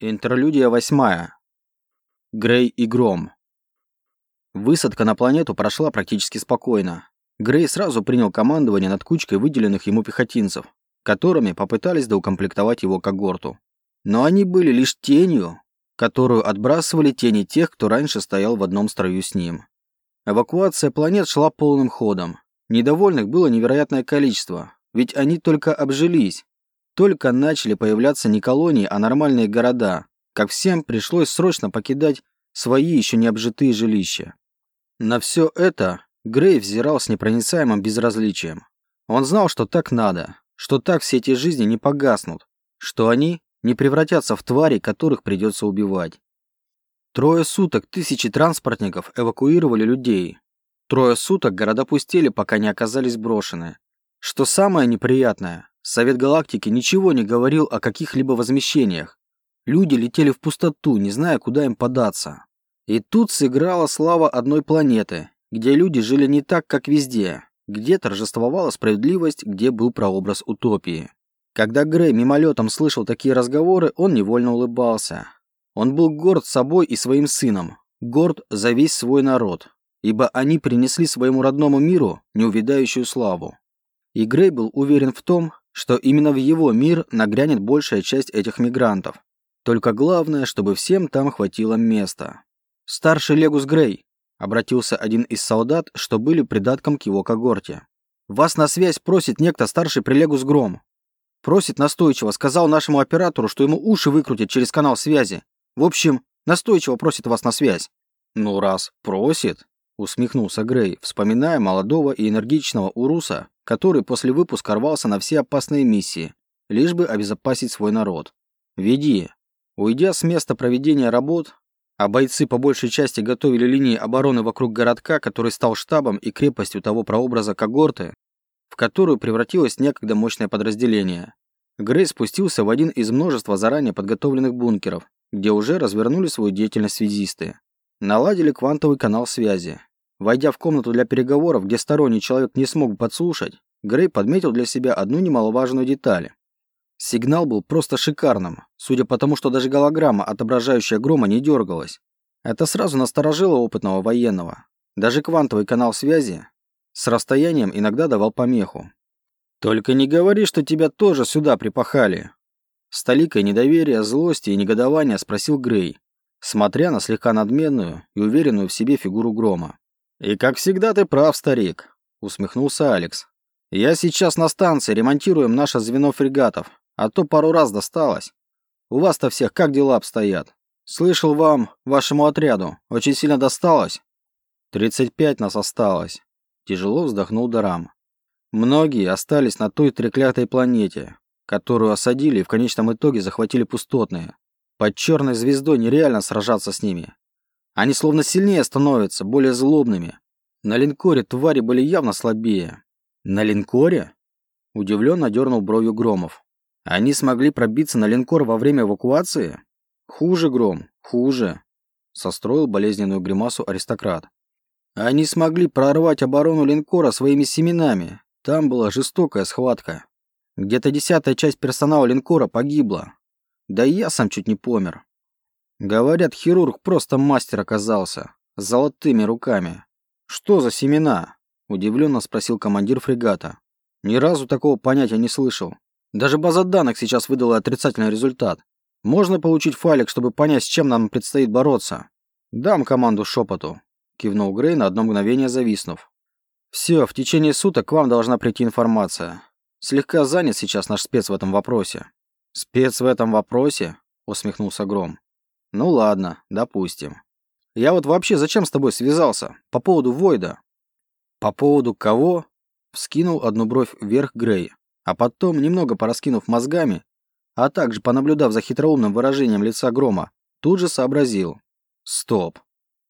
Интерлюдия восьмая. Грей и Гром. Высадка на планету прошла практически спокойно. Грей сразу принял командование над кучкой выделенных ему пехотинцев, которыми попытались доукомплектовать его когорту. Но они были лишь тенью, которую отбрасывали тени тех, кто раньше стоял в одном строю с ним. Эвакуация планет шла полным ходом. Недовольных было невероятное количество, ведь они только обжились, только начали появляться не колонии, а нормальные города, как всем пришлось срочно покидать свои еще не обжитые жилища. На все это Грей взирал с непроницаемым безразличием. Он знал, что так надо, что так все эти жизни не погаснут, что они не превратятся в твари, которых придется убивать. Трое суток тысячи транспортников эвакуировали людей. Трое суток города пустели, пока не оказались брошены. Что самое неприятное, Совет Галактики ничего не говорил о каких-либо возмещениях. Люди летели в пустоту, не зная, куда им податься. И тут сыграла слава одной планеты, где люди жили не так, как везде, где торжествовала справедливость, где был прообраз утопии. Когда Грей мимолетом слышал такие разговоры, он невольно улыбался. Он был горд собой и своим сыном, горд за весь свой народ, ибо они принесли своему родному миру неувидающую славу. И Грей был уверен в том, что именно в его мир нагрянет большая часть этих мигрантов. Только главное, чтобы всем там хватило места. «Старший Легус Грей», — обратился один из солдат, что были придатком к его когорте. «Вас на связь просит некто старший Прилегус Гром. Просит настойчиво, сказал нашему оператору, что ему уши выкрутят через канал связи. В общем, настойчиво просит вас на связь». «Ну раз просит», — усмехнулся Грей, вспоминая молодого и энергичного Уруса, который после выпуска рвался на все опасные миссии, лишь бы обезопасить свой народ. Веди. Уйдя с места проведения работ, а бойцы по большей части готовили линии обороны вокруг городка, который стал штабом и крепостью того прообраза когорты, в которую превратилось некогда мощное подразделение. Грей спустился в один из множества заранее подготовленных бункеров, где уже развернули свою деятельность связисты. Наладили квантовый канал связи, Войдя в комнату для переговоров, где сторонний человек не смог подслушать, Грей подметил для себя одну немаловажную деталь. Сигнал был просто шикарным, судя по тому, что даже голограмма, отображающая грома, не дергалась. Это сразу насторожило опытного военного. Даже квантовый канал связи с расстоянием иногда давал помеху. «Только не говори, что тебя тоже сюда припахали!» С толикой недоверия, злости и негодования спросил Грей, смотря на слегка надменную и уверенную в себе фигуру Грома. «И как всегда ты прав, старик», — усмехнулся Алекс. «Я сейчас на станции, ремонтируем наше звено фрегатов, а то пару раз досталось. У вас-то всех как дела обстоят? Слышал вам, вашему отряду, очень сильно досталось?» «Тридцать пять нас осталось», — тяжело вздохнул Дарам. «Многие остались на той треклятой планете, которую осадили и в конечном итоге захватили пустотные. Под черной звездой нереально сражаться с ними. Они словно сильнее становятся, более злобными. На линкоре твари были явно слабее. На линкоре? Удивленно дернул бровью Громов. Они смогли пробиться на линкор во время эвакуации? Хуже, Гром, хуже. Состроил болезненную гримасу аристократ. Они смогли прорвать оборону линкора своими семенами. Там была жестокая схватка. Где-то десятая часть персонала линкора погибла. Да и я сам чуть не помер. Говорят, хирург просто мастер оказался. С золотыми руками. Что за семена? Удивленно спросил командир фрегата. Ни разу такого понятия не слышал. Даже база данных сейчас выдала отрицательный результат. Можно получить файлик, чтобы понять, с чем нам предстоит бороться. Дам команду шепоту. Кивнул Грей на одно мгновение зависнув. Все, в течение суток к вам должна прийти информация. Слегка занят сейчас наш спец в этом вопросе. Спец в этом вопросе? Усмехнулся Гром. Ну ладно, допустим. Я вот вообще зачем с тобой связался? По поводу Войда. По поводу кого? Вскинул одну бровь вверх Грей, а потом, немного пораскинув мозгами, а также понаблюдав за хитроумным выражением лица Грома, тут же сообразил. Стоп.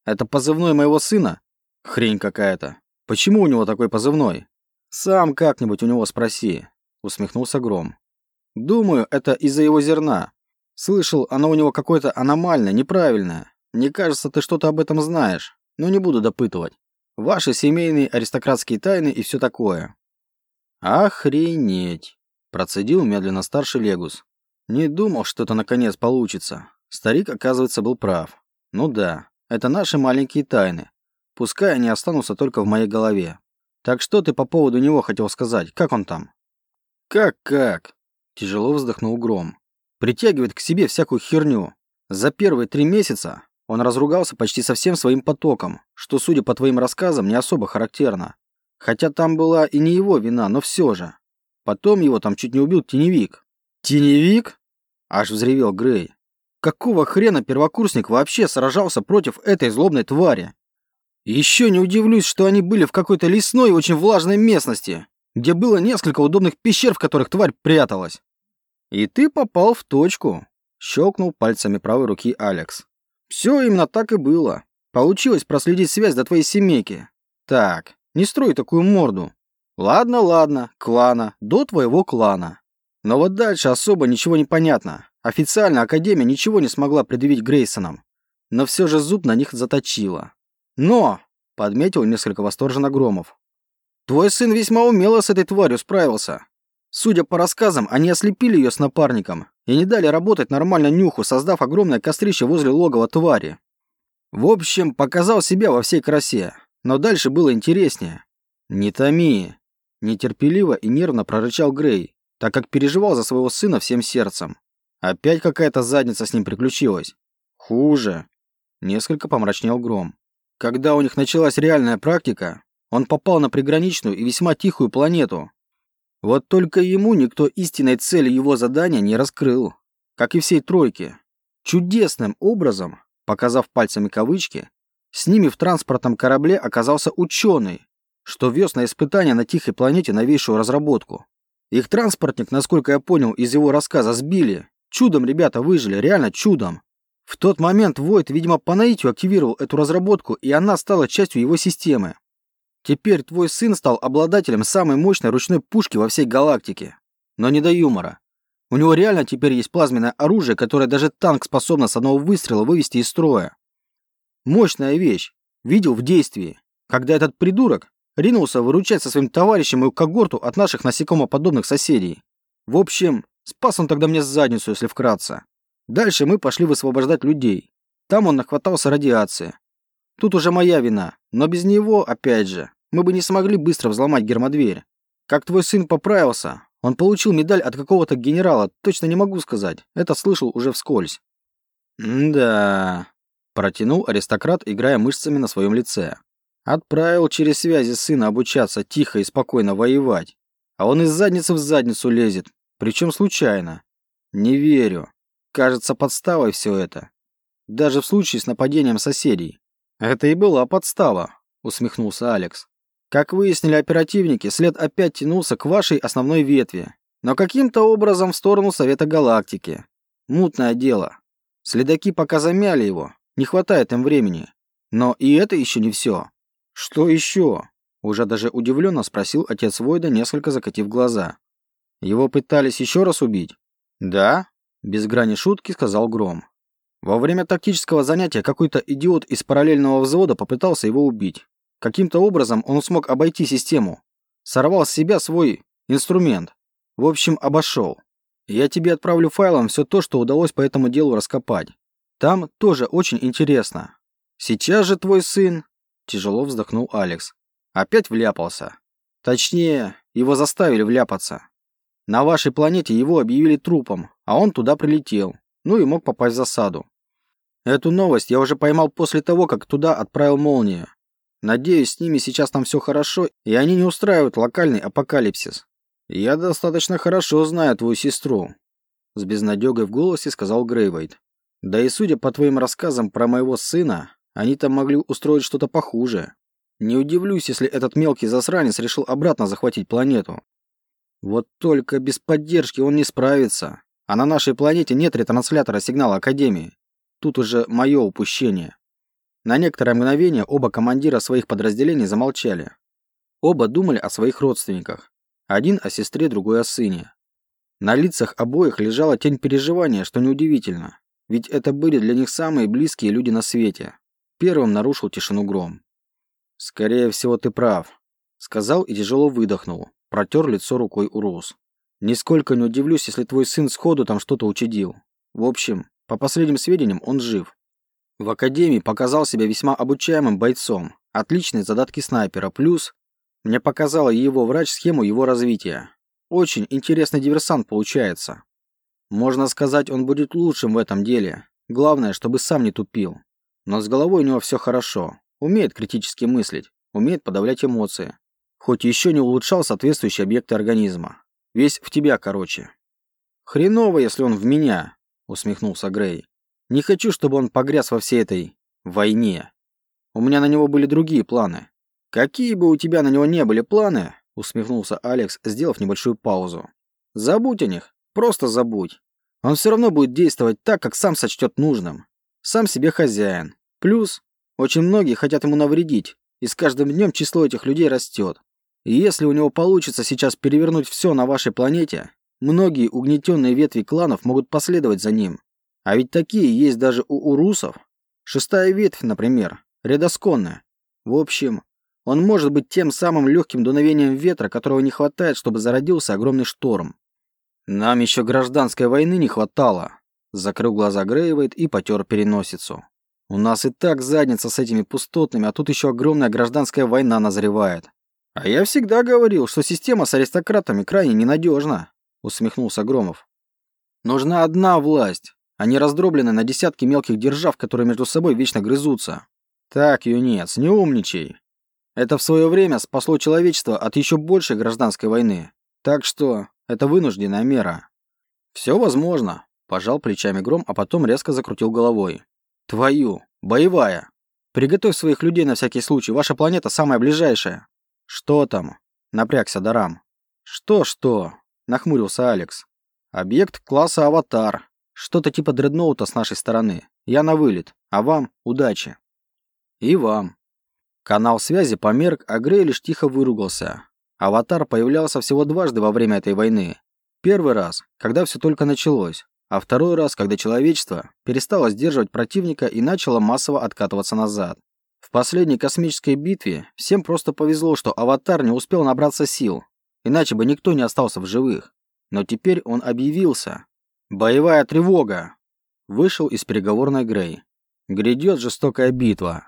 Это позывной моего сына? Хрень какая-то. Почему у него такой позывной? Сам как-нибудь у него спроси, усмехнулся Гром. Думаю, это из-за его зерна. Слышал, оно у него какое-то аномальное, неправильное. Мне кажется, ты что-то об этом знаешь, но не буду допытывать. Ваши семейные аристократские тайны и все такое. Охренеть, процедил медленно старший Легус. Не думал, что это наконец получится. Старик, оказывается, был прав. Ну да, это наши маленькие тайны. Пускай они останутся только в моей голове. Так что ты по поводу него хотел сказать? Как он там? Как-как? Тяжело вздохнул Гром. Притягивает к себе всякую херню. За первые три месяца он разругался почти со всем своим потоком, что, судя по твоим рассказам, не особо характерно. Хотя там была и не его вина, но все же. Потом его там чуть не убил теневик. Теневик? Аж взревел Грей. Какого хрена первокурсник вообще сражался против этой злобной твари? Еще не удивлюсь, что они были в какой-то лесной, очень влажной местности, где было несколько удобных пещер, в которых тварь пряталась. И ты попал в точку, щелкнул пальцами правой руки Алекс. Все именно так и было. Получилось проследить связь до твоей семейки. Так, не строй такую морду. Ладно, ладно, клана, до твоего клана. Но вот дальше особо ничего не понятно. Официально Академия ничего не смогла предъявить Грейсонам. Но все же зуб на них заточила. Но, подметил несколько восторженно Громов, твой сын весьма умело с этой тварью справился. Судя по рассказам, они ослепили ее с напарником и не дали работать нормально нюху, создав огромное кострище возле логова твари. В общем, показал себя во всей красе, но дальше было интереснее. «Не томи!» Нетерпеливо и нервно прорычал Грей, так как переживал за своего сына всем сердцем. Опять какая-то задница с ним приключилась. Хуже. Несколько помрачнел Гром. Когда у них началась реальная практика, он попал на приграничную и весьма тихую планету, вот только ему никто истинной цели его задания не раскрыл, как и всей тройке. Чудесным образом, показав пальцами кавычки, с ними в транспортном корабле оказался ученый, что вез на испытания на тихой планете новейшую разработку. Их транспортник, насколько я понял из его рассказа, сбили. Чудом ребята выжили, реально чудом. В тот момент Войт, видимо, по наитию активировал эту разработку, и она стала частью его системы. Теперь твой сын стал обладателем самой мощной ручной пушки во всей галактике. Но не до юмора. У него реально теперь есть плазменное оружие, которое даже танк способно с одного выстрела вывести из строя. Мощная вещь. Видел в действии, когда этот придурок ринулся выручать со своим товарищем и когорту от наших насекомоподобных соседей. В общем, спас он тогда мне задницу, если вкратце. Дальше мы пошли высвобождать людей. Там он нахватался радиации. Тут уже моя вина, но без него, опять же, мы бы не смогли быстро взломать гермодверь. Как твой сын поправился? Он получил медаль от какого-то генерала, точно не могу сказать. Это слышал уже вскользь. «Да...» – протянул аристократ, играя мышцами на своем лице. Отправил через связи сына обучаться тихо и спокойно воевать. А он из задницы в задницу лезет, причем случайно. Не верю. Кажется подставой все это. Даже в случае с нападением соседей. Это и была подстава, усмехнулся Алекс. Как выяснили оперативники, след опять тянулся к вашей основной ветви, но каким-то образом в сторону Совета Галактики. Мутное дело. Следаки пока замяли его, не хватает им времени. Но и это еще не все. Что еще? Уже даже удивленно спросил отец Войда, несколько закатив глаза. Его пытались еще раз убить? Да, без грани шутки сказал Гром. Во время тактического занятия какой-то идиот из параллельного взвода попытался его убить. Каким-то образом он смог обойти систему. Сорвал с себя свой инструмент. В общем, обошел. Я тебе отправлю файлом все то, что удалось по этому делу раскопать. Там тоже очень интересно. Сейчас же твой сын, тяжело вздохнул Алекс, опять вляпался. Точнее, его заставили вляпаться. На вашей планете его объявили трупом, а он туда прилетел. Ну и мог попасть в засаду. Эту новость я уже поймал после того, как туда отправил молнию. Надеюсь, с ними сейчас там все хорошо, и они не устраивают локальный апокалипсис. Я достаточно хорошо знаю твою сестру, с безнадегой в голосе сказал Грейвейд. Да и судя по твоим рассказам про моего сына, они там могли устроить что-то похуже. Не удивлюсь, если этот мелкий засранец решил обратно захватить планету. Вот только без поддержки он не справится. А на нашей планете нет ретранслятора сигнала Академии. Тут уже мое упущение. На некоторое мгновение оба командира своих подразделений замолчали. Оба думали о своих родственниках. Один о сестре, другой о сыне. На лицах обоих лежала тень переживания, что неудивительно. Ведь это были для них самые близкие люди на свете. Первым нарушил тишину гром. «Скорее всего, ты прав», — сказал и тяжело выдохнул. Протер лицо рукой Урус. «Нисколько не удивлюсь, если твой сын сходу там что-то учудил. В общем, По последним сведениям, он жив. В академии показал себя весьма обучаемым бойцом. Отличные задатки снайпера. Плюс мне показала его врач схему его развития. Очень интересный диверсант получается. Можно сказать, он будет лучшим в этом деле. Главное, чтобы сам не тупил. Но с головой у него все хорошо. Умеет критически мыслить, умеет подавлять эмоции. Хоть еще не улучшал соответствующие объекты организма. Весь в тебя, короче. Хреново, если он в меня, усмехнулся Грей. Не хочу, чтобы он погряз во всей этой войне. У меня на него были другие планы. Какие бы у тебя на него не были планы, усмехнулся Алекс, сделав небольшую паузу. Забудь о них, просто забудь. Он все равно будет действовать так, как сам сочтет нужным. Сам себе хозяин. Плюс, очень многие хотят ему навредить, и с каждым днем число этих людей растет. И если у него получится сейчас перевернуть все на вашей планете, многие угнетенные ветви кланов могут последовать за ним. А ведь такие есть даже у урусов. Шестая ветвь, например, редосконная. В общем, он может быть тем самым легким дуновением ветра, которого не хватает, чтобы зародился огромный шторм. Нам еще гражданской войны не хватало. Закрыл глаза Грейвейт и потер переносицу. У нас и так задница с этими пустотными, а тут еще огромная гражданская война назревает. А я всегда говорил, что система с аристократами крайне ненадежна, усмехнулся Громов. Нужна одна власть, не раздробленная на десятки мелких держав, которые между собой вечно грызутся. Так, юнец, не умничай. Это в свое время спасло человечество от еще большей гражданской войны. Так что это вынужденная мера. Все возможно, пожал плечами Гром, а потом резко закрутил головой. Твою, боевая. Приготовь своих людей на всякий случай, ваша планета самая ближайшая. Что там? Напрягся Дарам. Что-что? Нахмурился Алекс. Объект класса Аватар. Что-то типа дредноута с нашей стороны. Я на вылет. А вам удачи. И вам. Канал связи померк, а Грей лишь тихо выругался. Аватар появлялся всего дважды во время этой войны. Первый раз, когда все только началось, а второй раз, когда человечество перестало сдерживать противника и начало массово откатываться назад. В последней космической битве всем просто повезло, что Аватар не успел набраться сил, иначе бы никто не остался в живых. Но теперь он объявился. «Боевая тревога!» Вышел из переговорной Грей. Грядет жестокая битва.